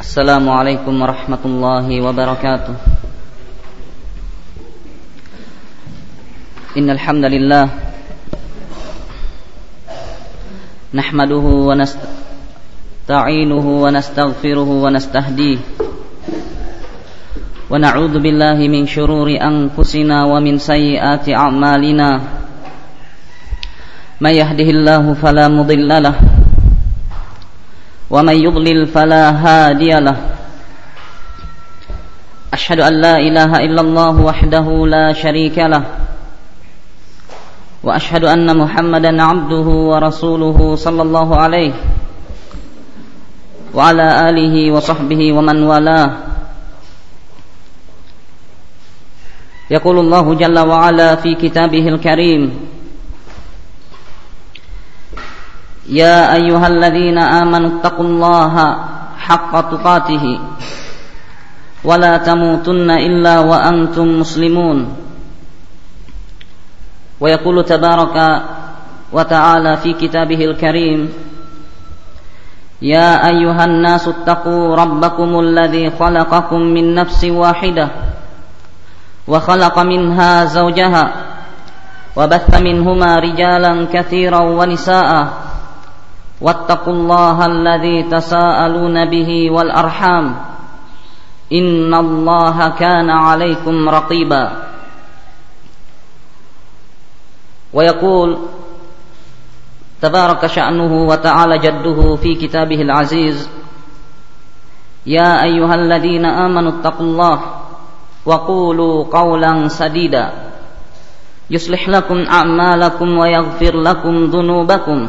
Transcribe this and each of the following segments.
السلام عليكم ورحمة الله وبركاته إن الحمد لله نحمده ونستعينه ونستغفره ونستهديه ونعوذ بالله من شرور أنفسنا ومن سيئات أعمالنا من يهده الله فلا مضل له ومن يضلل فلا هادي له. أشهد أن لا إله إلا الله وحده لا شريك له وأشهد أن محمدا عبده ورسوله صلى الله عليه وعلى آله وصحبه ومن والاه. يقول الله جل وعلا في كتابه الكريم يا أيها الذين آمنوا اتقوا الله حق تقاته ولا تموتن إلا وأنتم مسلمون. ويقول تبارك وتعالى في كتابه الكريم يا أيها الناس اتقوا ربكم الذي خلقكم من نفس واحدة وخلق منها زوجها وبث منهما رجالا كثيرا ونساء واتقوا الله الذي تساءلون به والأرحام إن الله كان عليكم رقيبا. ويقول تبارك شأنه وتعالى جده في كتابه العزيز يا أيها الذين آمنوا اتقوا الله وقولوا قولا سديدا. يصلح لكم أعمالكم ويغفر لكم ذنوبكم.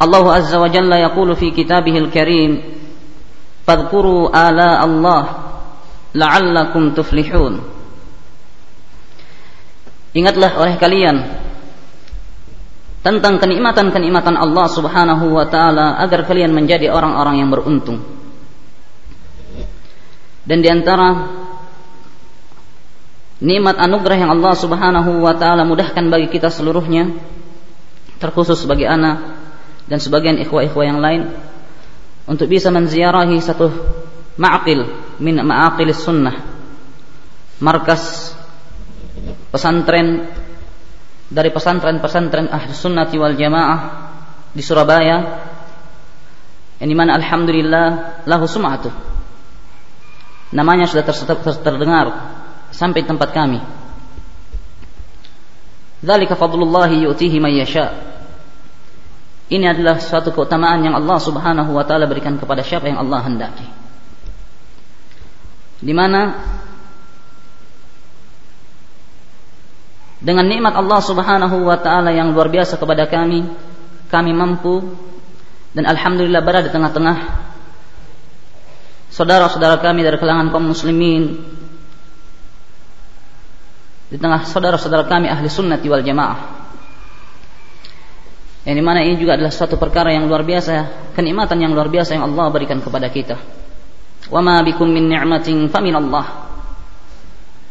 Allah Azza wa Jalla yaqulu fi kitabihil karim Fadkuru ala Allah la'allakum tuflihun Ingatlah oleh kalian tentang kenikmatan-kenikmatan Allah Subhanahu wa taala agar kalian menjadi orang-orang yang beruntung. Dan di antara nikmat anugerah yang Allah Subhanahu wa taala mudahkan bagi kita seluruhnya terkhusus bagi anak dan sebagian ikhwah-ikhwah yang lain untuk bisa menziarahi satu ma'aqil min ma'aqil sunnah. Markas pesantren dari pesantren-pesantren ahli sunnati wal jamaah di Surabaya yang di mana alhamdulillah lahu sum'atu. Namanya sudah terdengar sampai tempat kami. Dzalika fadlullahi yu'tihi man yasha' Ini adalah suatu keutamaan yang Allah Subhanahu wa taala berikan kepada siapa yang Allah hendaki. Di mana dengan nikmat Allah Subhanahu wa taala yang luar biasa kepada kami, kami mampu dan alhamdulillah berada di tengah-tengah saudara-saudara kami dari kalangan kaum muslimin di tengah saudara-saudara kami ahli sunnati wal jamaah yang di mana ini juga adalah suatu perkara yang luar biasa, kenikmatan yang luar biasa yang Allah berikan kepada kita. Wa ma bikum min ni'matin famin Allah.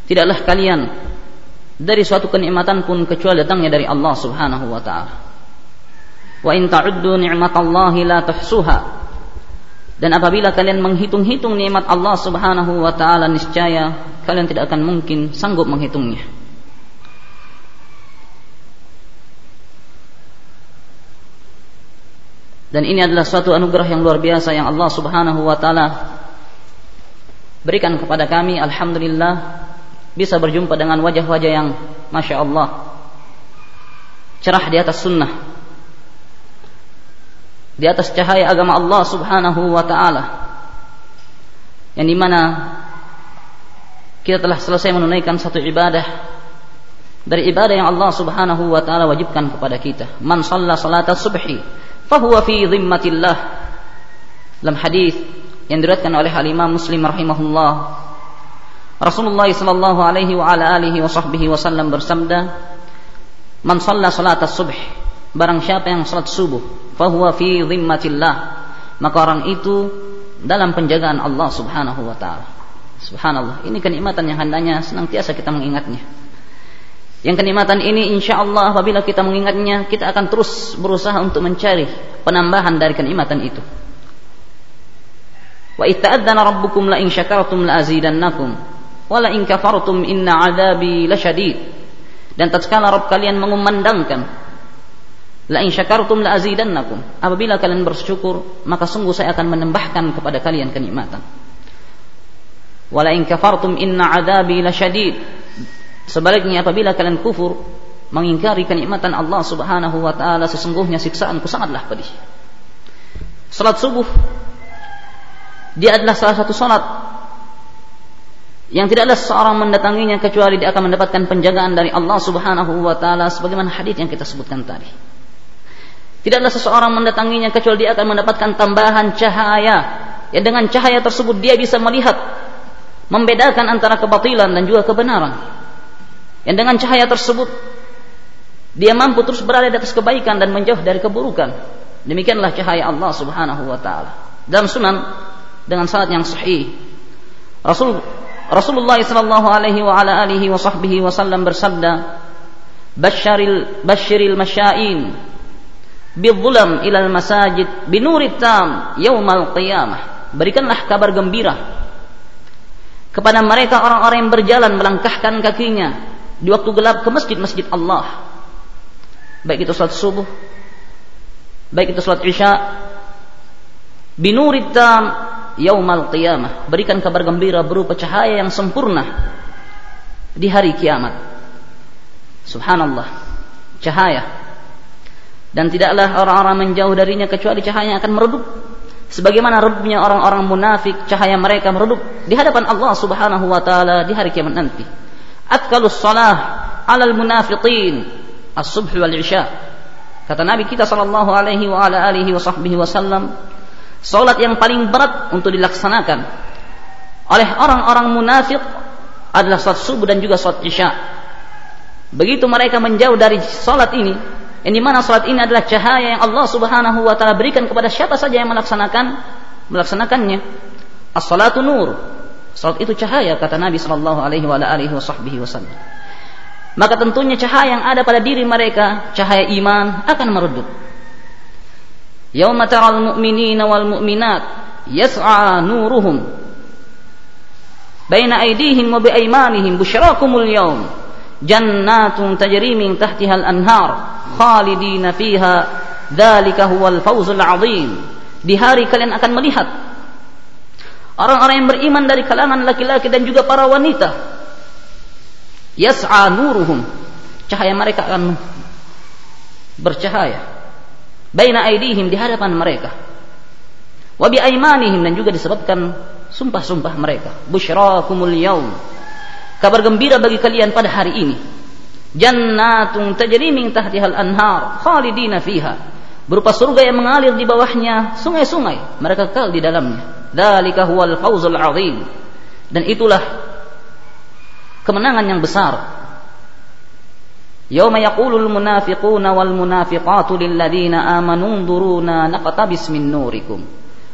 Tidaklah kalian dari suatu kenikmatan pun kecuali datangnya dari Allah Subhanahu wa taala. Wa in ta'uddu ni'matallahi la tuhsuha. Dan apabila kalian menghitung-hitung nikmat Allah Subhanahu wa taala niscaya kalian tidak akan mungkin sanggup menghitungnya. Dan ini adalah suatu anugerah yang luar biasa yang Allah Subhanahu wa taala berikan kepada kami alhamdulillah bisa berjumpa dengan wajah-wajah yang masya Allah cerah di atas sunnah di atas cahaya agama Allah Subhanahu wa taala yang di mana kita telah selesai menunaikan satu ibadah dari ibadah yang Allah Subhanahu wa taala wajibkan kepada kita. Man shalla salatat subhi fahuwa fi dhimmatillah. Dalam hadis yang diriwayatkan oleh Al Imam Muslim rahimahullah Rasulullah sallallahu alaihi wa ala alihi wa sahbihi wasallam bersabda Man shalla salatat subh barang siapa yang salat subuh fahuwa fi dhimmatillah maka orang itu dalam penjagaan Allah Subhanahu wa taala. Subhanallah, ini kenikmatan yang hendaknya senantiasa kita mengingatnya. Yang kenikmatan ini insya Allah apabila kita mengingatnya kita akan terus berusaha untuk mencari penambahan dari kenikmatan itu. Wa itta'adzana rabbukum la in syakartum la azidannakum wa la in kafartum inna adabi lasyadid. Dan tatkala Rabb kalian mengumandangkan la in syakartum la azidannakum. Apabila kalian bersyukur maka sungguh saya akan menambahkan kepada kalian kenikmatan. Wa la in kafartum inna adabi lasyadid Sebaliknya apabila kalian kufur mengingkari kenikmatan Allah Subhanahu wa taala sesungguhnya siksaanku sangatlah pedih. Salat subuh dia adalah salah satu salat yang tidak ada seorang mendatanginya kecuali dia akan mendapatkan penjagaan dari Allah Subhanahu wa taala sebagaimana hadis yang kita sebutkan tadi. Tidak ada seseorang mendatanginya kecuali dia akan mendapatkan tambahan cahaya. Ya dengan cahaya tersebut dia bisa melihat membedakan antara kebatilan dan juga kebenaran. Yang dengan cahaya tersebut dia mampu terus berada di atas kebaikan dan menjauh dari keburukan. Demikianlah cahaya Allah Subhanahu wa taala. Dalam sunan dengan salat yang sahih. Rasul Rasulullah sallallahu alaihi wa ala alihi wa sahbihi wasallam bersabda, "Basyaril basyiril masyain bidzulam ilal masajid binurit tam yaumal qiyamah." Berikanlah kabar gembira kepada mereka orang-orang yang berjalan melangkahkan kakinya di waktu gelap ke masjid-masjid Allah. Baik itu salat subuh, baik itu salat isya, binurid tam yaumal qiyamah. Berikan kabar gembira berupa cahaya yang sempurna di hari kiamat. Subhanallah. Cahaya. Dan tidaklah orang-orang menjauh darinya kecuali cahaya akan meredup. Sebagaimana redupnya orang-orang munafik, cahaya mereka meredup di hadapan Allah Subhanahu wa taala di hari kiamat nanti atkalus salah alal munafiqin as-subh wal isya. Kata nabi kita sallallahu alaihi wa ala alihi wa sahbihi wasallam salat yang paling berat untuk dilaksanakan oleh orang-orang munafik adalah salat subuh dan juga salat isya. Begitu mereka menjauh dari salat ini yang di mana salat ini adalah cahaya yang Allah subhanahu wa ta'ala berikan kepada siapa saja yang melaksanakan melaksanakannya. As-salatu nur. Salat itu cahaya kata Nabi sallallahu alaihi wasallam. Maka tentunya cahaya yang ada pada diri mereka, cahaya iman akan meredup. Yauma taral mu'minina wal mu'minat yas'a nuruhum baina aydihim wa biaymanihim busyrakumul yawm jannatun tajri min tahtiha al-anhar khalidina fiha dzalika huwal fawzul 'adzim di hari kalian akan melihat Orang-orang yang beriman dari kalangan laki-laki dan juga para wanita. Yas'a nuruhum. Cahaya mereka akan bercahaya. Baina aidihim di hadapan mereka. Wa bi aimanihim dan juga disebabkan sumpah-sumpah mereka. Busyrakumul yaum. Kabar gembira bagi kalian pada hari ini. Jannatun tajri min tahtihal anhar khalidina fiha. Berupa surga yang mengalir di bawahnya sungai-sungai. Mereka kekal di dalamnya. Dalika huwal fawzul azim. Dan itulah kemenangan yang besar. Yawma yaqulul munafiquna wal munafiqatu lil ladzina amanu duruna naqtabis min nurikum.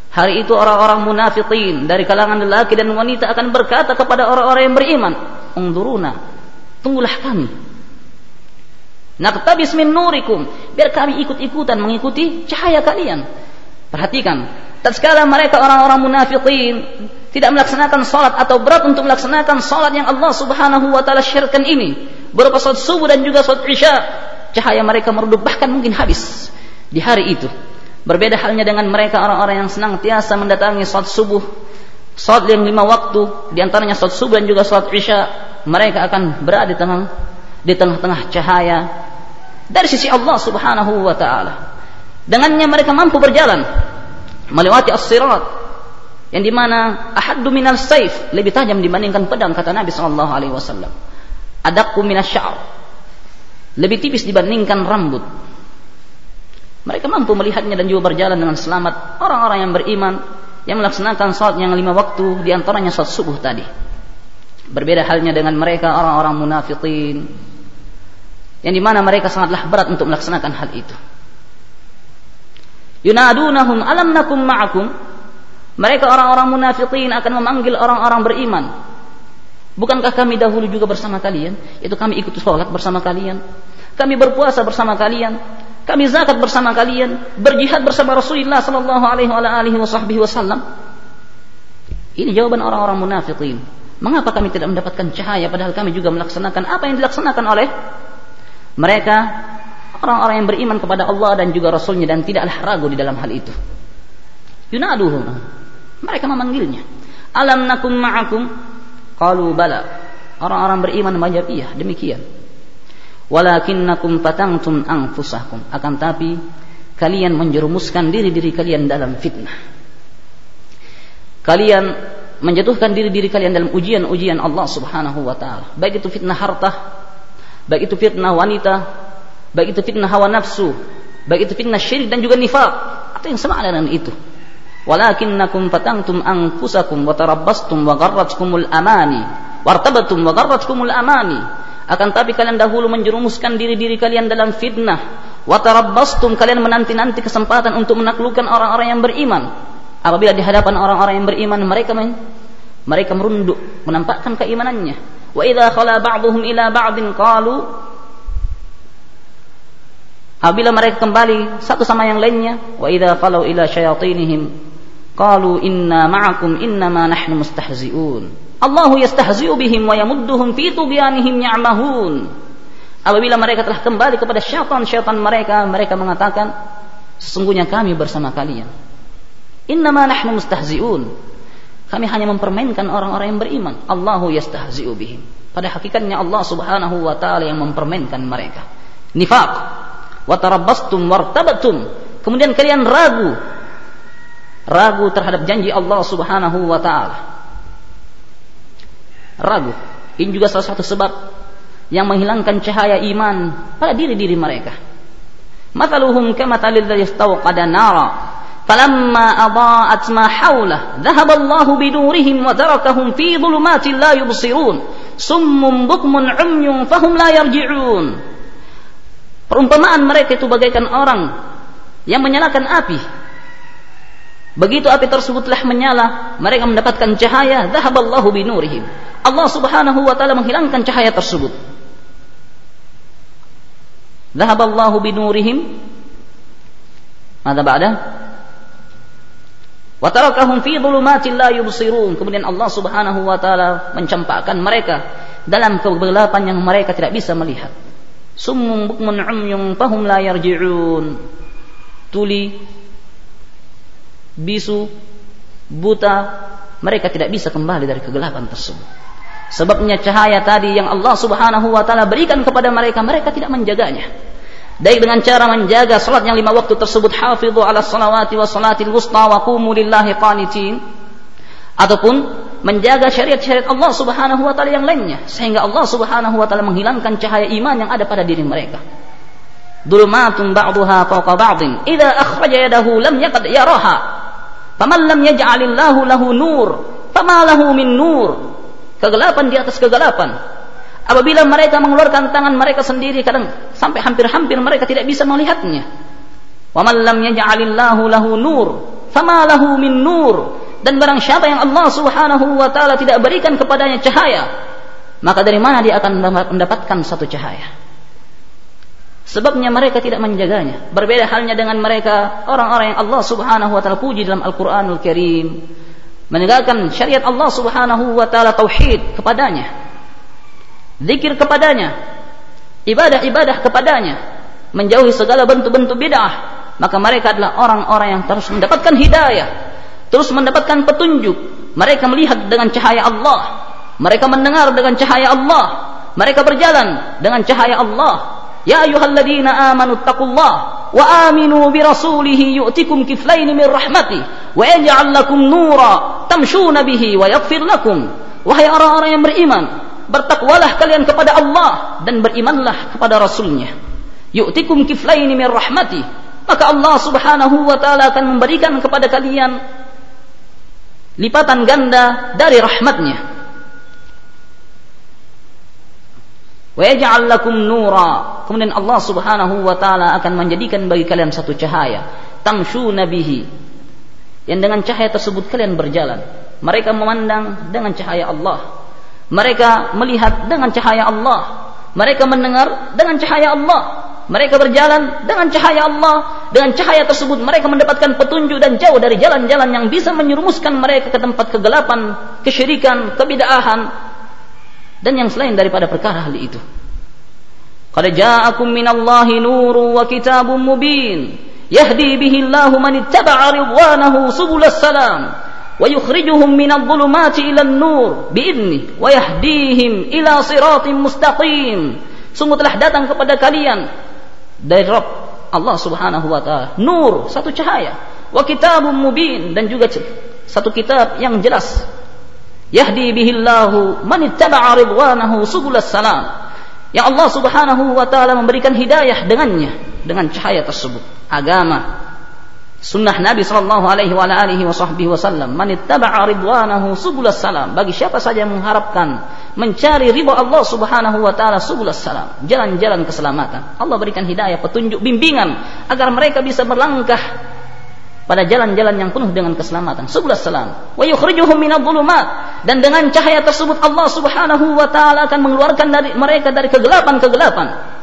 Hari itu orang-orang munafikin dari kalangan lelaki dan wanita akan berkata kepada orang-orang yang beriman, "Unduruna, tunggulah kami." Naqtabis min nurikum, biar kami ikut-ikutan mengikuti cahaya kalian. Perhatikan, tatkala mereka orang-orang munafikin tidak melaksanakan salat atau berat untuk melaksanakan salat yang Allah Subhanahu wa taala syirkan ini, berupa salat subuh dan juga salat isya, cahaya mereka meredup bahkan mungkin habis di hari itu. Berbeda halnya dengan mereka orang-orang yang senang tiasa mendatangi salat subuh, salat yang lima waktu, di antaranya salat subuh dan juga salat isya, mereka akan berada di tengah di tengah-tengah cahaya dari sisi Allah Subhanahu wa taala. Dengannya mereka mampu berjalan melewati as-sirat yang di mana ahaddu minal saif lebih tajam dibandingkan pedang kata Nabi sallallahu alaihi wasallam. Adakku minas sya'r lebih tipis dibandingkan rambut. Mereka mampu melihatnya dan juga berjalan dengan selamat. Orang-orang yang beriman yang melaksanakan salat yang lima waktu di antaranya salat subuh tadi. Berbeda halnya dengan mereka orang-orang munafikin yang di mana mereka sangatlah berat untuk melaksanakan hal itu. Yunadunahum alam nakum ma'akum. Mereka orang-orang munafikin akan memanggil orang-orang beriman. Bukankah kami dahulu juga bersama kalian? Itu kami ikut sholat bersama kalian. Kami berpuasa bersama kalian. Kami zakat bersama kalian. Berjihad bersama Rasulullah sallallahu alaihi wasallam. Ini jawaban orang-orang munafikin. Mengapa kami tidak mendapatkan cahaya padahal kami juga melaksanakan apa yang dilaksanakan oleh mereka orang-orang yang beriman kepada Allah dan juga Rasulnya dan tidaklah ragu di dalam hal itu. Yunaduhum. Mereka memanggilnya. Alam nakum ma'akum? Qalu bala. Orang-orang beriman menjawab iya, demikian. Walakinnakum fatangtum anfusakum. Akan tapi kalian menjerumuskan diri-diri kalian dalam fitnah. Kalian menjatuhkan diri-diri kalian dalam ujian-ujian Allah Subhanahu wa taala. Baik itu fitnah harta, baik itu fitnah wanita, baik itu fitnah hawa nafsu, baik itu fitnah syirik dan juga nifak, atau yang sama dengan itu. Walakinnakum fatangtum anfusakum wa tarabbastum wa gharratkumul amani, wartabatum wa gharratkumul amani. Akan tapi kalian dahulu menjerumuskan diri-diri kalian dalam fitnah, wa tarabbastum kalian menanti-nanti kesempatan untuk menaklukkan orang-orang yang beriman. Apabila di hadapan orang-orang yang beriman mereka men mereka merunduk menampakkan keimanannya. Wa idza khala ba'dhum ila ba'din qalu Apabila mereka kembali satu sama yang lainnya, wa idza falau ila syayatinihim qalu inna ma'akum innama nahnu mustahzi'un. Allahu yastahzi'u bihim wa yamudduhum fi tughyanihim ya'mahun. Apabila mereka telah kembali kepada syaitan-syaitan mereka, mereka mengatakan, sesungguhnya kami bersama kalian. Innama nahnu mustahzi'un. Kami hanya mempermainkan orang-orang yang beriman. Allahu yastahzi'u bihim. Pada hakikatnya Allah Subhanahu wa taala yang mempermainkan mereka. Nifaq watarabbastum wartabatum. Kemudian kalian ragu. Ragu terhadap janji Allah Subhanahu wa taala. Ragu. Ini juga salah satu sebab yang menghilangkan cahaya iman pada diri-diri mereka. Mathaluhum kamathalil ladzi istawqada nara. Falamma ma hawla dhahaba Allahu binurihim wa tarakahum fi la yubsirun. Summun bukmun umyun fahum la yarji'un Perumpamaan mereka itu bagaikan orang yang menyalakan api. Begitu api tersebut telah menyala, mereka mendapatkan cahaya, dhahaballahu binurihim. Allah Subhanahu wa taala menghilangkan cahaya tersebut. Dhahaballahu binurihim. Mada ba'da? Wa tarakahum fi dhulumatin la yubsirun. Kemudian Allah Subhanahu wa taala mencampakkan mereka dalam kegelapan yang mereka tidak bisa melihat summun bukmun umyun fahum la yarji'un. Tuli bisu buta mereka tidak bisa kembali dari kegelapan tersebut. Sebabnya cahaya tadi yang Allah Subhanahu wa taala berikan kepada mereka mereka tidak menjaganya. Baik dengan cara menjaga salat yang lima waktu tersebut hafidhu ala salawati wa salatil wusta wa qumu lillahi qanitin ataupun menjaga syariat-syariat Allah Subhanahu wa taala yang lainnya sehingga Allah Subhanahu wa taala menghilangkan cahaya iman yang ada pada diri mereka. Dulumatun ba'daha fawqa ba'din idza akhraja yadahu lam yaqad yaraha. Faman lam yaj'alillahu lahu nur, fama lahu min nur. Kegelapan di atas kegelapan. Apabila mereka mengeluarkan tangan mereka sendiri kadang sampai hampir-hampir mereka tidak bisa melihatnya. Wa man lam yaj'alillahu lahu nur, fama lahu min nur dan barang siapa yang Allah Subhanahu wa taala tidak berikan kepadanya cahaya, maka dari mana dia akan mendapatkan satu cahaya? Sebabnya mereka tidak menjaganya. Berbeda halnya dengan mereka orang-orang yang Allah Subhanahu wa taala puji dalam Al-Qur'anul Karim, menegakkan syariat Allah Subhanahu wa taala tauhid kepadanya. Zikir kepadanya, ibadah-ibadah kepadanya, menjauhi segala bentuk-bentuk bid'ah, maka mereka adalah orang-orang yang terus mendapatkan hidayah terus mendapatkan petunjuk. Mereka melihat dengan cahaya Allah. Mereka mendengar dengan cahaya Allah. Mereka berjalan dengan cahaya Allah. Ya ayyuhalladzina amanu taqullah wa aminu bi rasulih yu'tikum kiflayn min rahmati wa yaj'al lakum nura tamshuna bihi wa yaghfir lakum. Wahai orang-orang yang beriman, bertakwalah kalian kepada Allah dan berimanlah kepada Rasulnya. Yu'tikum kiflaini min rahmati. Maka Allah subhanahu wa ta'ala akan memberikan kepada kalian lipatan ganda dari rahmatnya. Wa lakum nura. Kemudian Allah Subhanahu wa taala akan menjadikan bagi kalian satu cahaya, tamshuna bihi. Yang dengan cahaya tersebut kalian berjalan. Mereka memandang dengan cahaya Allah. Mereka melihat dengan cahaya Allah. Mereka mendengar dengan cahaya Allah. Mereka berjalan dengan cahaya Allah, dengan cahaya tersebut mereka mendapatkan petunjuk dan jauh dari jalan-jalan yang bisa menyerumuskan mereka ke tempat kegelapan, kesyirikan, kebidaahan dan yang selain daripada perkara hal itu. Qad ja'akum minallahi nuru wa kitabum mubin yahdi bihi Allahu man ittaba'a ridwanahu subulas salam wa yukhrijuhum minadh dhulumati ila an-nur bi'idni wa yahdihim ila siratin mustaqim. Sungguh telah datang kepada kalian dari Rabb Allah Subhanahu wa taala. Nur satu cahaya. Wa kitabun mubin dan juga satu kitab yang jelas. Yahdi bihillahu man ittaba'a ridwanahu subulas salam. Yang Allah Subhanahu wa taala memberikan hidayah dengannya dengan cahaya tersebut. Agama sunnah Nabi sallallahu alaihi wasallam man ittaba'a ridwanahu subulas salam. Bagi siapa saja yang mengharapkan mencari ridha Allah Subhanahu wa taala subulas salam jalan-jalan keselamatan. Allah berikan hidayah petunjuk bimbingan agar mereka bisa berlangkah pada jalan-jalan yang penuh dengan keselamatan. Subulas salam. Wa yukhrijuhum minadh-dhulumat dan dengan cahaya tersebut Allah Subhanahu wa taala akan mengeluarkan dari mereka dari kegelapan-kegelapan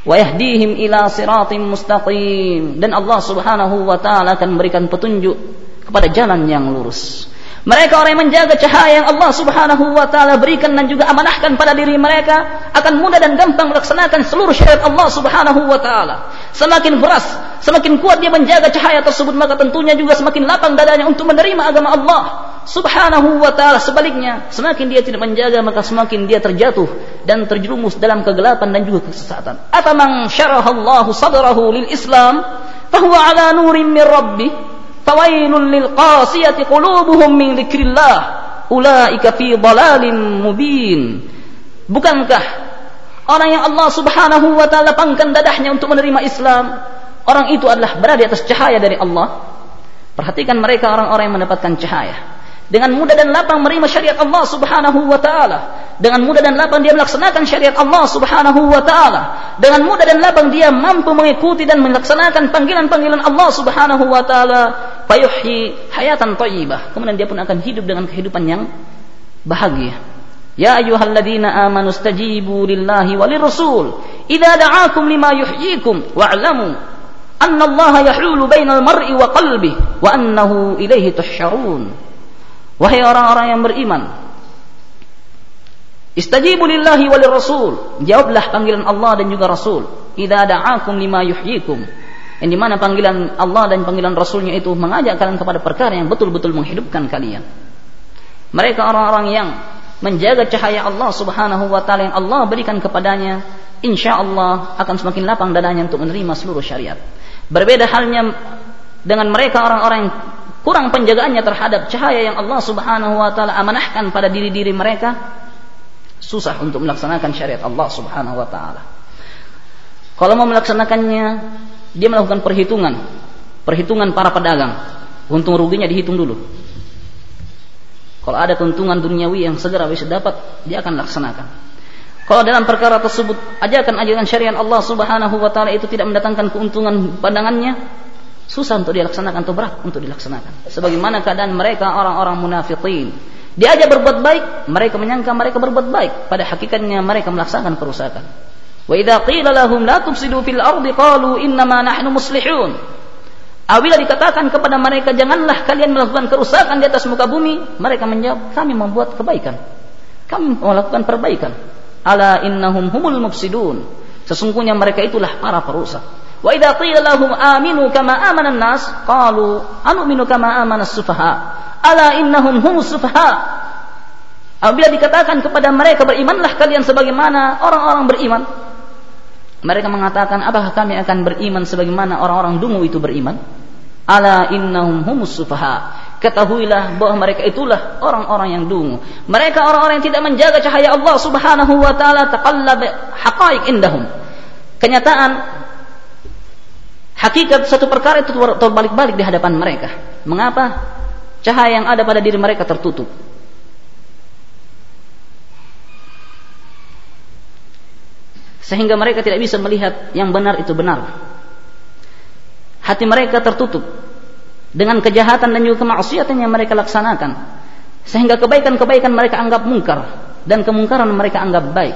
wa yahdihim ila siratim mustaqim dan Allah Subhanahu wa taala akan memberikan petunjuk kepada jalan yang lurus. Mereka orang yang menjaga cahaya yang Allah Subhanahu wa taala berikan dan juga amanahkan pada diri mereka akan mudah dan gampang melaksanakan seluruh syariat Allah Subhanahu wa taala. Semakin keras, semakin kuat dia menjaga cahaya tersebut maka tentunya juga semakin lapang dadanya untuk menerima agama Allah Subhanahu wa taala. Sebaliknya, semakin dia tidak menjaga maka semakin dia terjatuh dan terjerumus dalam kegelapan dan juga kesesatan. Atamang syarahallahu sadrahu lil Islam fahuwa ala nurin min rabbih fawailun lil qasiyati qulubuhum min dzikrillah ulaika fi dhalalin mubin bukankah orang yang Allah Subhanahu wa taala pangkan dadahnya untuk menerima Islam orang itu adalah berada di atas cahaya dari Allah perhatikan mereka orang-orang yang mendapatkan cahaya dengan mudah dan lapang menerima syariat Allah Subhanahu wa taala. Dengan mudah dan lapang dia melaksanakan syariat Allah Subhanahu wa taala. Dengan mudah dan lapang dia mampu mengikuti dan melaksanakan panggilan-panggilan Allah Subhanahu wa taala, fayuhyi hayatan thayyibah. Kemudian dia pun akan hidup dengan kehidupan yang bahagia. Ya ayyuhalladzina amanu stajibu lillahi walirrasul idza da'akum lima yuhyikum wa'lamu anna Allah yahulu bainal mar'i wa qalbihi wa annahu ilaihi tuhsyarun. Wahai orang-orang yang beriman, Istajibu lillahi walir rasul. Jawablah panggilan Allah dan juga Rasul. Idza da'akum lima yuhyikum. Yang di mana panggilan Allah dan panggilan Rasulnya itu mengajak kalian kepada perkara yang betul-betul menghidupkan kalian. Mereka orang-orang yang menjaga cahaya Allah subhanahu wa ta'ala yang Allah berikan kepadanya. Insya Allah akan semakin lapang dadanya untuk menerima seluruh syariat. Berbeda halnya dengan mereka orang-orang yang kurang penjagaannya terhadap cahaya yang Allah Subhanahu wa taala amanahkan pada diri-diri mereka susah untuk melaksanakan syariat Allah Subhanahu wa taala. Kalau mau melaksanakannya dia melakukan perhitungan, perhitungan para pedagang. Untung ruginya dihitung dulu. Kalau ada keuntungan duniawi yang segera bisa dapat, dia akan laksanakan. Kalau dalam perkara tersebut ajakan-ajakan syariat Allah Subhanahu wa taala itu tidak mendatangkan keuntungan pandangannya, susah untuk dilaksanakan atau berat untuk dilaksanakan. Sebagaimana keadaan mereka orang-orang munafikin. Diajak berbuat baik, mereka menyangka mereka berbuat baik, pada hakikatnya mereka melaksanakan kerusakan. Wa idza qila lahum la tufsidu fil ardi qalu innama nahnu muslihun. Apabila dikatakan kepada mereka janganlah kalian melakukan kerusakan di atas muka bumi, mereka menjawab kami membuat kebaikan. Kami melakukan perbaikan. Ala innahum humul mufsidun. Sesungguhnya mereka itulah para perusak. Wa idza qila lahum aminu kama amana an-nas qalu anu'minu kama amana as-sufaha ala innahum humus sufaha. Apabila dikatakan kepada mereka berimanlah kalian sebagaimana orang-orang beriman. Mereka mengatakan apakah kami akan beriman sebagaimana orang-orang dungu itu beriman? Ala innahum humus sufaha. Ketahuilah bahwa mereka itulah orang-orang yang dungu. Mereka orang-orang yang tidak menjaga cahaya Allah Subhanahu wa taala taqallab haqaiq indahum. Kenyataan hakikat satu perkara itu terbalik-balik di hadapan mereka. Mengapa? Cahaya yang ada pada diri mereka tertutup. Sehingga mereka tidak bisa melihat yang benar itu benar. Hati mereka tertutup dengan kejahatan dan juga kemaksiatan yang mereka laksanakan sehingga kebaikan-kebaikan mereka anggap mungkar dan kemungkaran mereka anggap baik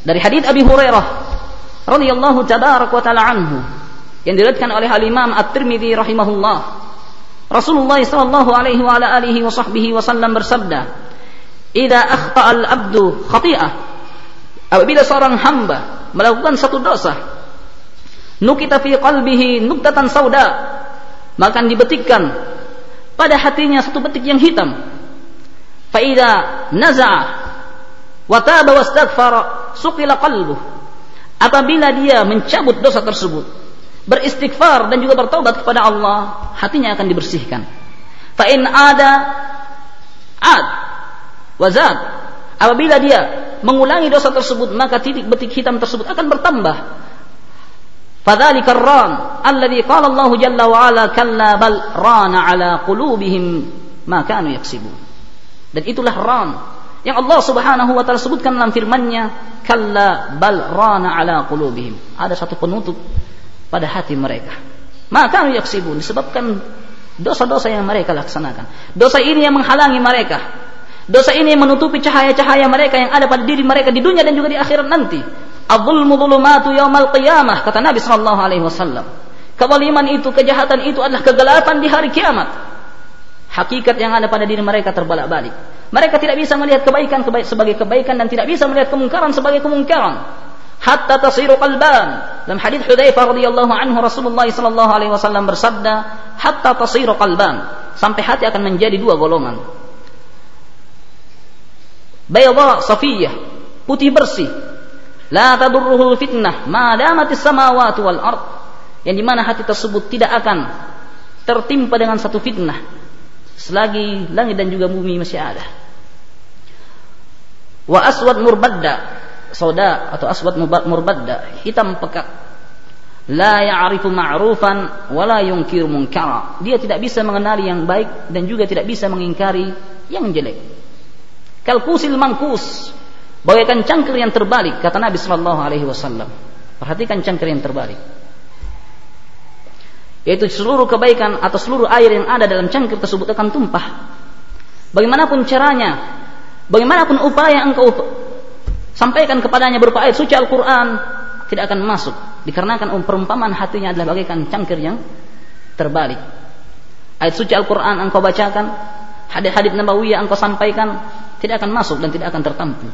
dari hadis Abi Hurairah radhiyallahu tabarak wa taala anhu yang diriwayatkan oleh Al Imam At-Tirmidzi rahimahullah. Rasulullah sallallahu alaihi wa alihi wa sahbihi wasallam bersabda "Idza akhta al-'abdu khati'ah" Apabila seorang hamba melakukan satu dosa nukita fi qalbihi nuktatan sauda maka dibetikkan pada hatinya satu betik yang hitam. Faida naza'a wa taba wastaghfara suqila qalbuh. Apabila dia mencabut dosa tersebut beristighfar dan juga bertobat kepada Allah hatinya akan dibersihkan fa in ada ad wazad apabila dia mengulangi dosa tersebut maka titik betik hitam tersebut akan bertambah فذلك الران الذي قال الله جل وعلا كلا بل ران على قلوبهم ما كانوا يكسبون dan itulah ran yang Allah Subhanahu wa taala sebutkan dalam firman-Nya kalla bal rana ala qulubihim ada satu penutup pada hati mereka maka yaksibun disebabkan dosa-dosa yang mereka laksanakan dosa ini yang menghalangi mereka dosa ini yang menutupi cahaya-cahaya mereka yang ada pada diri mereka di dunia dan juga di akhirat nanti Adzulmu dzulumatu yaumal qiyamah kata Nabi sallallahu alaihi wasallam. Kezaliman itu, kejahatan itu adalah kegelapan di hari kiamat. Hakikat yang ada pada diri mereka terbalak-balik. Mereka tidak bisa melihat kebaikan sebagai kebaikan dan tidak bisa melihat kemungkaran sebagai kemungkaran. Hatta tasiru qalban. Dalam hadis Hudzaifah radhiyallahu anhu Rasulullah sallallahu alaihi wasallam bersabda, hatta tasiru qalban. Sampai hati akan menjadi dua golongan. Bayadha safiyah, putih bersih, La tadurruhul fitnah ma damatis samawati wal ard. Yang di mana hati tersebut tidak akan tertimpa dengan satu fitnah selagi langit dan juga bumi masih ada. Wa aswad murbadda, soda atau aswad murbadda, hitam pekat. La ya'rifu ma'rufan wa la yunkiru munkara. Dia tidak bisa mengenali yang baik dan juga tidak bisa mengingkari yang jelek. Kalkusil mangkus, bagaikan cangkir yang terbalik kata Nabi Shallallahu Alaihi Wasallam perhatikan cangkir yang terbalik yaitu seluruh kebaikan atau seluruh air yang ada dalam cangkir tersebut akan tumpah bagaimanapun caranya bagaimanapun upaya yang engkau sampaikan kepadanya berupa ayat suci Al-Quran tidak akan masuk dikarenakan perumpamaan hatinya adalah bagaikan cangkir yang terbalik ayat suci Al-Quran engkau bacakan hadis-hadis nabawiyah engkau sampaikan tidak akan masuk dan tidak akan tertampung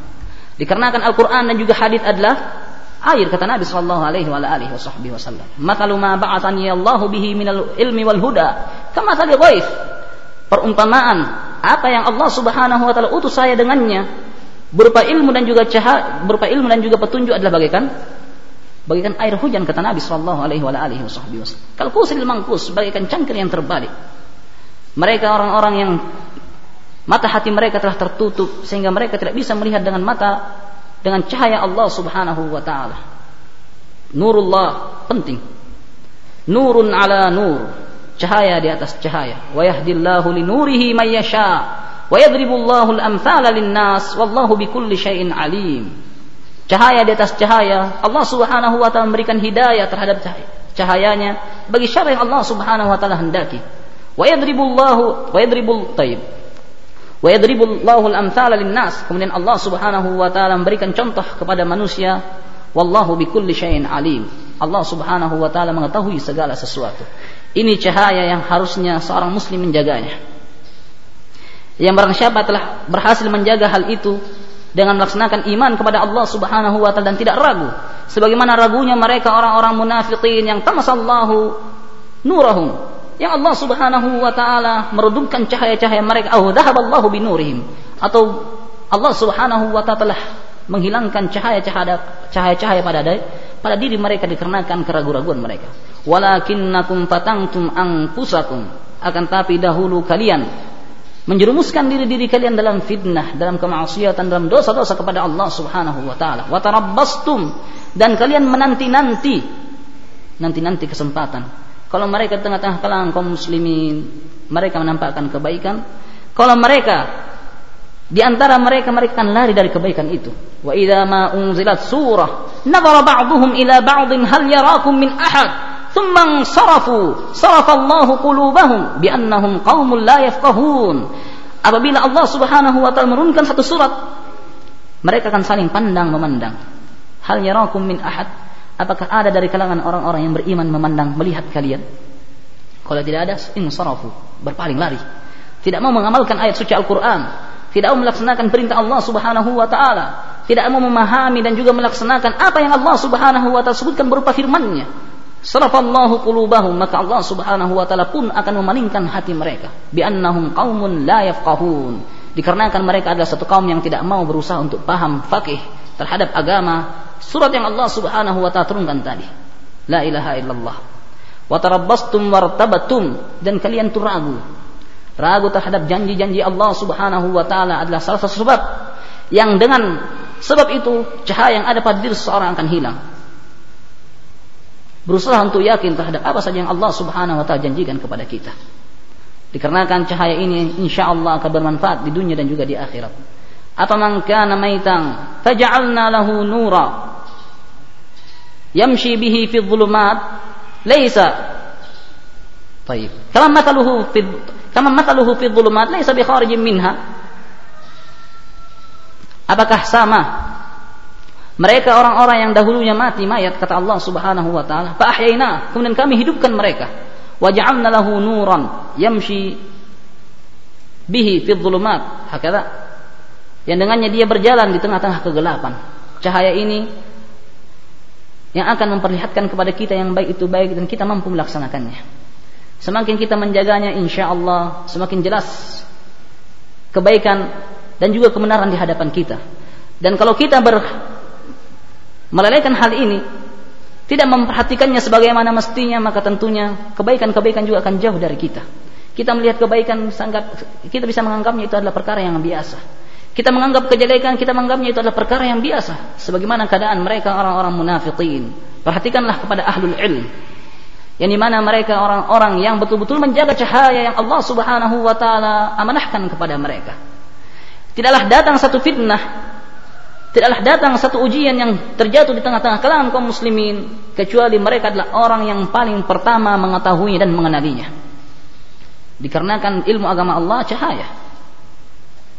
Dikarenakan Al-Quran dan juga hadis adalah air kata Nabi sallallahu alaihi wa alihi wasallam. Matalu ma ba'athani Allah bihi minal ilmi wal huda kama tali ghaif. Perumpamaan apa yang Allah Subhanahu wa taala utus saya dengannya berupa ilmu dan juga cahaya berupa ilmu dan juga petunjuk adalah bagaikan bagaikan air hujan kata Nabi sallallahu alaihi wa alihi wasallam. Kal kusil mangkus bagaikan cangkir yang terbalik. Mereka orang-orang yang Mata hati mereka telah tertutup sehingga mereka tidak bisa melihat dengan mata dengan cahaya Allah Subhanahu wa taala. Nurullah penting. Nurun ala nur. Cahaya di atas cahaya. Wa yahdillahu li nurihi may. Wa yadribullahu al-amthala lin-nas wallahu. Cahaya di atas cahaya. Allah Subhanahu wa taala memberikan hidayah terhadap cahayanya bagi siapa yang Allah Subhanahu wa taala hendaki. Wa yadribullahu wa yadribul tayyib Wa. Kemudian Allah Subhanahu wa taala memberikan contoh kepada manusia, wallahu bikulli syai'in alim. Allah Subhanahu wa taala mengetahui segala sesuatu. Ini cahaya yang harusnya seorang muslim menjaganya. Yang barang siapa telah berhasil menjaga hal itu dengan melaksanakan iman kepada Allah Subhanahu wa taala dan tidak ragu sebagaimana ragunya mereka orang-orang munafikin yang tamasallahu nurahum yang Allah Subhanahu wa taala meredupkan cahaya-cahaya mereka au dhahaballahu binurihim atau Allah Subhanahu wa taala menghilangkan cahaya-cahaya cahaya-cahaya pada pada diri mereka dikarenakan keraguan-raguan mereka. Walakinnakum fatangtum anfusakum Akan tapi dahulu kalian menjerumuskan diri-diri kalian dalam fitnah, dalam kemaksiatan, dalam dosa-dosa kepada Allah Subhanahu wa taala. Wa tarabbastum dan kalian menanti-nanti nanti-nanti kesempatan. Kalau mereka tengah-tengah kalangan kaum muslimin, mereka menampakkan kebaikan. Kalau mereka di antara mereka mereka akan lari dari kebaikan itu. Wa idza ma unzilat surah, nadhara ba'dhum ila ba'dhin hal yarakum min ahad. Thumma sarafu, sarafallahu qulubahum biannahum qaumun la yafqahun. Apabila Allah Subhanahu wa taala menurunkan satu surat, mereka akan saling pandang memandang. Hal yarakum min ahad? Apakah ada dari kalangan orang-orang yang beriman memandang melihat kalian? Kalau tidak ada, insarafu, berpaling lari. Tidak mau mengamalkan ayat suci Al-Qur'an, tidak mau melaksanakan perintah Allah Subhanahu wa taala, tidak mau memahami dan juga melaksanakan apa yang Allah Subhanahu wa taala sebutkan berupa firman-Nya sarafallahu qulubahum maka Allah Subhanahu wa taala pun akan memalingkan hati mereka. Bi annahum qaumun la yafqahun. Dikarenakan mereka adalah satu kaum yang tidak mau berusaha untuk paham fakih terhadap agama surat yang Allah Subhanahu wa taala turunkan tadi. La ilaha illallah. Wa tarabbastum wartabatum. Dan kalian tuh ragu. Ragu terhadap janji-janji Allah Subhanahu wa taala adalah salah satu sebab. Yang dengan sebab itu cahaya yang ada pada diri seseorang akan hilang Berusaha untuk yakin terhadap apa saja yang Allah Subhanahu wa taala janjikan kepada kita. Dikarenakan cahaya ini insya Allah akan bermanfaat di dunia dan juga di akhirat. Apa man kana maitan faj'alna lahu nura yamshi bihi fi dhulumat laisa Taib. Kama mataluhu fi kama mataluhu fi dhulumat laisa bi kharijin minha. Apakah sama mereka orang-orang yang dahulunya mati mayat kata Allah Subhanahu wa taala, fa ahyayna, kemudian kami hidupkan mereka. Wa ja'alna lahu nuran yamshi bihi fi dhulumat. Hakala. Yang dengannya dia berjalan di tengah-tengah kegelapan. Cahaya ini yang akan memperlihatkan kepada kita yang baik itu baik dan kita mampu melaksanakannya. Semakin kita menjaganya insya Allah semakin jelas kebaikan dan juga kebenaran di hadapan kita. Dan kalau kita ber, melalaikan hal ini, tidak memperhatikannya sebagaimana mestinya, maka tentunya kebaikan-kebaikan juga akan jauh dari kita. Kita melihat kebaikan sangat kita bisa menganggapnya itu adalah perkara yang biasa. Kita menganggap kejelekan, kita menganggapnya itu adalah perkara yang biasa. Sebagaimana keadaan mereka orang-orang munafikin. Perhatikanlah kepada ahlul ilm. Yang di mana mereka orang-orang yang betul-betul menjaga cahaya yang Allah subhanahu wa ta'ala amanahkan kepada mereka. Tidaklah datang satu fitnah tidaklah datang satu ujian yang terjatuh di tengah-tengah kalangan kaum muslimin kecuali mereka adalah orang yang paling pertama mengetahui dan mengenalinya. Dikarenakan ilmu agama Allah cahaya.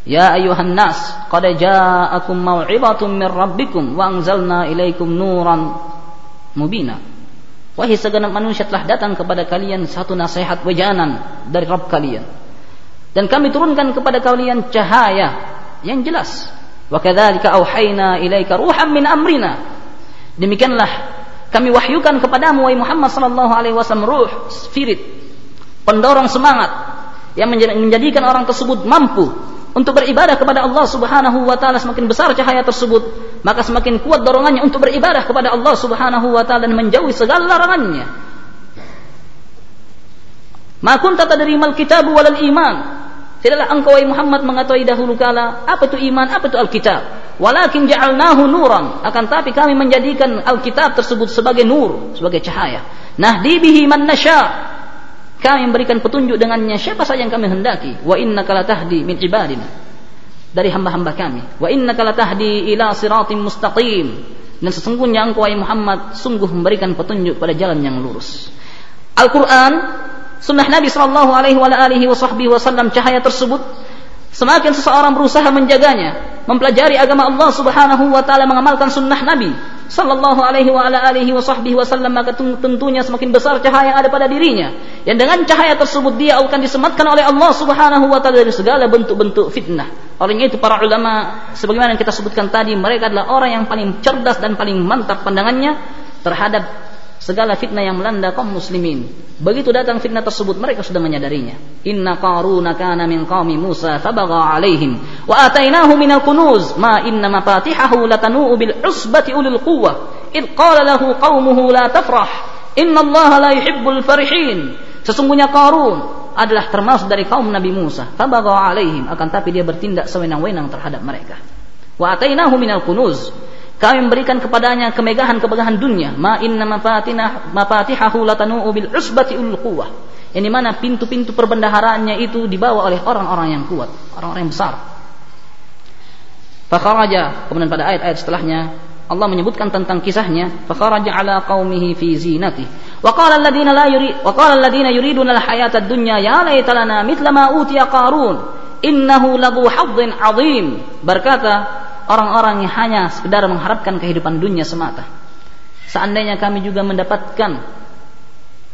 Ya ayuhan nas, qad ja'akum mau'izatum min rabbikum wa anzalna ilaikum nuran mubina. Wahai segenap manusia telah datang kepada kalian satu nasihat wajanan dari Rabb kalian. Dan kami turunkan kepada kalian cahaya yang jelas Wa auhayna ilaika ruham min amrina. Demikianlah kami wahyukan kepadamu wahai Muhammad sallallahu alaihi wasallam ruh, spirit, pendorong semangat yang menjadikan orang tersebut mampu untuk beribadah kepada Allah Subhanahu wa taala. Semakin besar cahaya tersebut maka semakin kuat dorongannya untuk beribadah kepada Allah Subhanahu wa taala dan menjauhi segala larangannya. Ma kunta tadri mal kitabu walal iman Tidaklah engkau wahai Muhammad mengetahui dahulu kala apa itu iman, apa itu Alkitab. Walakin ja'alnahu nuran. Akan tapi kami menjadikan Alkitab tersebut sebagai nur, sebagai cahaya. Nahdi bihi man nasya. Kami memberikan petunjuk dengannya siapa saja yang kami hendaki. Wa innaka latahdi min ibadina. Dari hamba-hamba kami. Wa innaka latahdi ila siratim mustaqim. Dan sesungguhnya engkau wahai Muhammad sungguh memberikan petunjuk pada jalan yang lurus. Al-Quran sunnah Nabi Shallallahu Alaihi Wasallam cahaya tersebut semakin seseorang berusaha menjaganya mempelajari agama Allah Subhanahu wa taala mengamalkan sunnah Nabi sallallahu alaihi wasallam maka tentunya semakin besar cahaya yang ada pada dirinya. Yang dengan cahaya tersebut dia akan disematkan oleh Allah Subhanahu wa taala dari segala bentuk-bentuk fitnah. Oleh itu para ulama sebagaimana yang kita sebutkan tadi mereka adalah orang yang paling cerdas dan paling mantap pandangannya terhadap segala fitnah yang melanda kaum muslimin. Begitu datang fitnah tersebut mereka sudah menyadarinya. Inna qaruna kana min qaumi Musa fabagha alaihim wa atainahu minal kunuz ma inna mafatihahu latanu bil usbati ulil quwwah id qala lahu qaumuhu la tafrah inna Allah la yuhibbul farihin. Sesungguhnya Qarun adalah termasuk dari kaum Nabi Musa. Fabagha alaihim akan tapi dia bertindak sewenang-wenang terhadap mereka. Wa atainahu minal kunuz. Kami memberikan kepadanya kemegahan-kemegahan dunia. Ma inna mafatinah mafatihahu latanu'u bil usbati ul quwwah. Yang di mana pintu-pintu perbendaharaannya itu dibawa oleh orang-orang yang kuat, orang-orang yang besar. Fakharaja, kemudian pada ayat-ayat setelahnya Allah menyebutkan tentang kisahnya, fakharaja ala qaumihi fi zinati. Wa qala alladziina la yurid wa qala alladziina yuriduna al-hayata ad-dunya ya laita lana mithla ma utiya Qarun innahu ladhu hadzin 'adzim. Berkata orang-orang yang hanya sekedar mengharapkan kehidupan dunia semata. Seandainya kami juga mendapatkan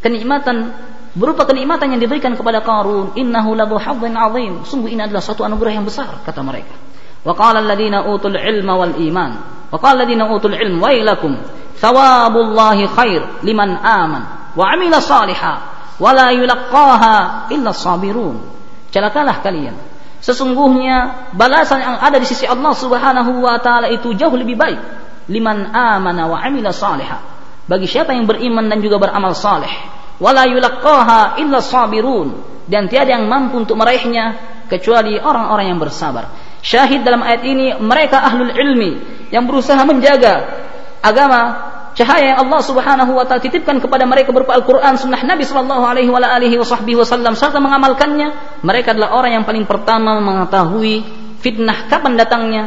kenikmatan berupa kenikmatan yang diberikan kepada Qarun, innahu ladhu hadzin azim. Sungguh ini adalah suatu anugerah yang besar kata mereka. Wa qala alladziina utul ilma wal iman. Wa qala alladziina utul ilm wailakum thawabullahi khair liman aman wa amila salihah wa la yulaqqaha illa sabirun. Celakalah kalian sesungguhnya balasan yang ada di sisi Allah Subhanahu wa taala itu jauh lebih baik. Liman amana wa amila salihah bagi siapa yang beriman dan juga beramal saleh. Wala yulaqqaha illa sabirun. Dan tiada yang mampu untuk meraihnya kecuali orang-orang yang bersabar. Syahid dalam ayat ini mereka ahlul ilmi yang berusaha menjaga agama cahaya yang Allah Subhanahu wa taala titipkan kepada mereka berupa Al-Qur'an sunnah Nabi sallallahu alaihi wa alihi wasallam serta mengamalkannya mereka adalah orang yang paling pertama mengetahui fitnah kapan datangnya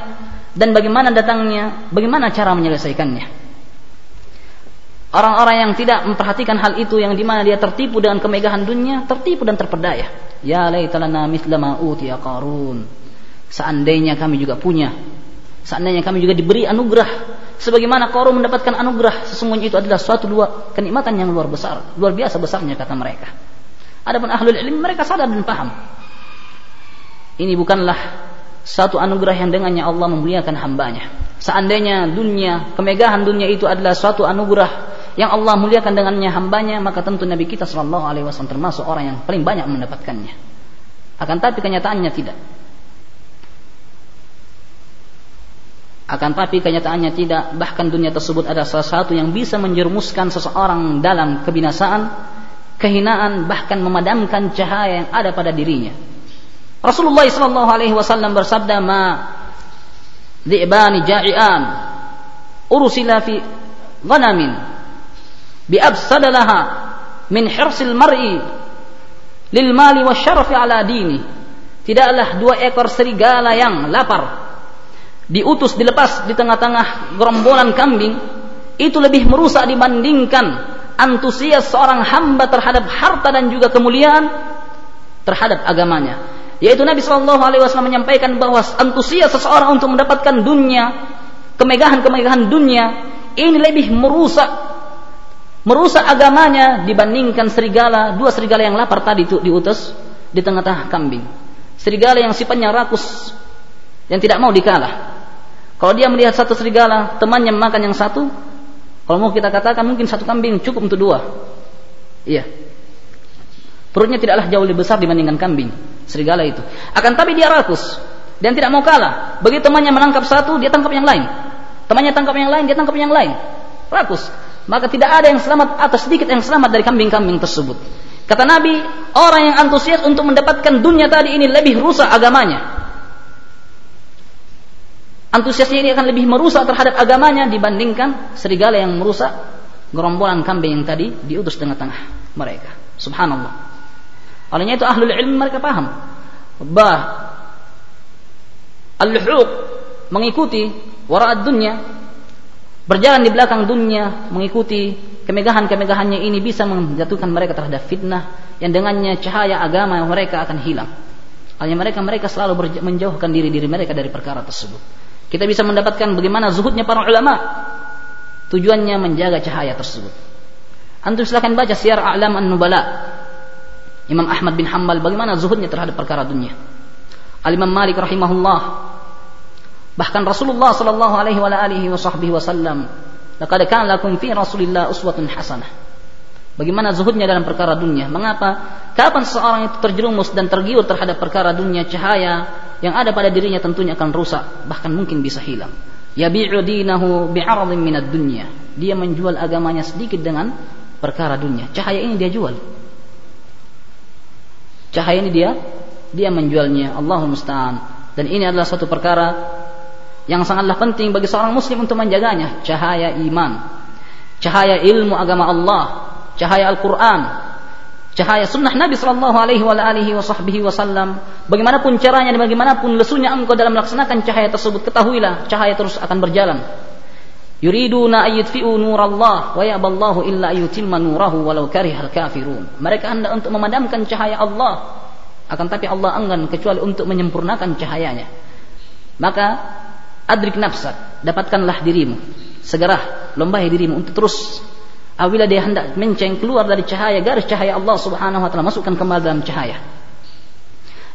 dan bagaimana datangnya bagaimana cara menyelesaikannya Orang-orang yang tidak memperhatikan hal itu yang di mana dia tertipu dengan kemegahan dunia, tertipu dan terpedaya. Ya laitalana mithla ma utiya qarun Seandainya kami juga punya, seandainya kami juga diberi anugerah, sebagaimana Qarun mendapatkan anugerah, sesungguhnya itu adalah suatu dua kenikmatan yang luar besar, luar biasa besarnya kata mereka. Adapun ahlul ilmi mereka sadar dan paham. Ini bukanlah satu anugerah yang dengannya Allah memuliakan hambanya. Seandainya dunia, kemegahan dunia itu adalah suatu anugerah yang Allah muliakan dengannya hambanya, maka tentu Nabi kita Shallallahu Alaihi Wasallam termasuk orang yang paling banyak mendapatkannya. Akan tapi kenyataannya tidak. Akan tapi kenyataannya tidak, bahkan dunia tersebut ada salah satu yang bisa menjerumuskan seseorang dalam kebinasaan, kehinaan, bahkan memadamkan cahaya yang ada pada dirinya. Rasulullah sallallahu alaihi wasallam bersabda, "Ma dhi'bani ja'ian ursila fi ghanamin bi absadalaha min hirsil mar'i lil mali wasyarafi ala dini." Tidaklah dua ekor serigala yang lapar diutus dilepas di tengah-tengah gerombolan kambing itu lebih merusak dibandingkan antusias seorang hamba terhadap harta dan juga kemuliaan terhadap agamanya. Yaitu Nabi Shallallahu Alaihi Wasallam menyampaikan bahwa antusias seseorang untuk mendapatkan dunia kemegahan-kemegahan dunia ini lebih merusak merusak agamanya dibandingkan serigala dua serigala yang lapar tadi itu diutus di tengah-tengah kambing. Serigala yang sifatnya rakus yang tidak mau dikalah kalau dia melihat satu serigala, temannya makan yang satu, kalau mau kita katakan mungkin satu kambing cukup untuk dua. Iya. Perutnya tidaklah jauh lebih besar dibandingkan kambing, serigala itu. Akan tapi dia rakus dan tidak mau kalah. Begitu temannya menangkap satu, dia tangkap yang lain. Temannya tangkap yang lain, dia tangkap yang lain. Rakus. Maka tidak ada yang selamat atau sedikit yang selamat dari kambing-kambing tersebut. Kata Nabi, orang yang antusias untuk mendapatkan dunia tadi ini lebih rusak agamanya antusiasnya ini akan lebih merusak terhadap agamanya dibandingkan serigala yang merusak gerombolan kambing yang tadi diutus tengah-tengah mereka. Subhanallah. Olehnya itu ahlul ilmu mereka paham bah al-luhuq mengikuti wara dunia berjalan di belakang dunia mengikuti kemegahan-kemegahannya ini bisa menjatuhkan mereka terhadap fitnah yang dengannya cahaya agama mereka akan hilang. Hanya mereka mereka selalu menjauhkan diri diri mereka dari perkara tersebut. Kita bisa mendapatkan bagaimana zuhudnya para ulama. Tujuannya menjaga cahaya tersebut. Antum silakan baca siar A'lam An-Nubala. Imam Ahmad bin Hanbal bagaimana zuhudnya terhadap perkara dunia. Al-Imam Malik rahimahullah. Bahkan Rasulullah sallallahu alaihi wa alihi wasallam, "Laqad kana lakum fi Rasulillah uswatun hasanah." Bagaimana zuhudnya dalam perkara dunia? Mengapa? Kapan seorang itu terjerumus dan tergiur terhadap perkara dunia cahaya yang ada pada dirinya tentunya akan rusak, bahkan mungkin bisa hilang. Yabi'u dinahu bi'aradin minad dunya. Dia menjual agamanya sedikit dengan perkara dunia. Cahaya ini dia jual. Cahaya ini dia dia menjualnya. Allahumma musta'an. Dan ini adalah suatu perkara yang sangatlah penting bagi seorang muslim untuk menjaganya. Cahaya iman. Cahaya ilmu agama Allah. Cahaya Al-Quran. Cahaya sunnah Nabi Sallallahu Alaihi Wasallam. Bagaimanapun caranya dan bagaimanapun lesunya engkau dalam melaksanakan cahaya tersebut, ketahuilah cahaya terus akan berjalan. Yuriduna ayyutfi'u nurallah wa yaballahu illa ayyutimma nurahu walau karihal kafirun. Mereka hendak untuk memadamkan cahaya Allah akan tapi Allah enggan kecuali untuk menyempurnakan cahayanya. Maka adrik nafsak, dapatkanlah dirimu. Segera lombahi dirimu untuk terus apabila dia hendak menceng keluar dari cahaya garis cahaya Allah Subhanahu wa taala masukkan kembali dalam cahaya.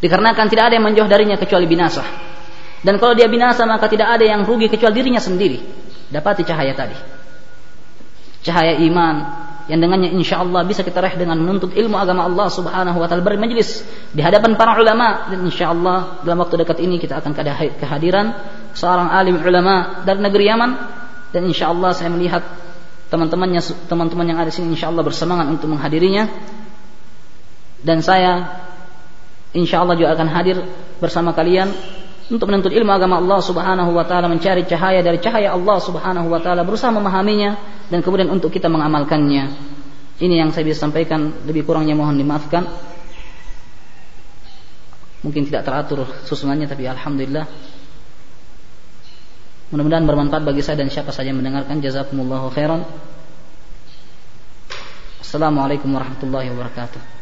Dikarenakan tidak ada yang menjauh darinya kecuali binasa. Dan kalau dia binasa maka tidak ada yang rugi kecuali dirinya sendiri. Dapati cahaya tadi. Cahaya iman, yang dengannya insya Allah bisa kita raih dengan menuntut ilmu agama Allah Subhanahu wa taala bermajlis di hadapan para ulama dan insya Allah dalam waktu dekat ini kita akan kehadiran seorang alim ulama dari negeri Yaman dan insya Allah saya melihat teman-temannya teman-teman yang ada di sini insya Allah bersemangat untuk menghadirinya dan saya insya Allah juga akan hadir bersama kalian untuk menuntut ilmu agama Allah Subhanahu wa taala, mencari cahaya dari cahaya Allah Subhanahu wa taala, berusaha memahaminya dan kemudian untuk kita mengamalkannya. Ini yang saya bisa sampaikan, lebih kurangnya mohon dimaafkan. Mungkin tidak teratur susunannya tapi alhamdulillah Mudah-mudahan bermanfaat bagi saya dan siapa saja yang mendengarkan. Jazakumullahu khairan. Assalamualaikum warahmatullahi wabarakatuh.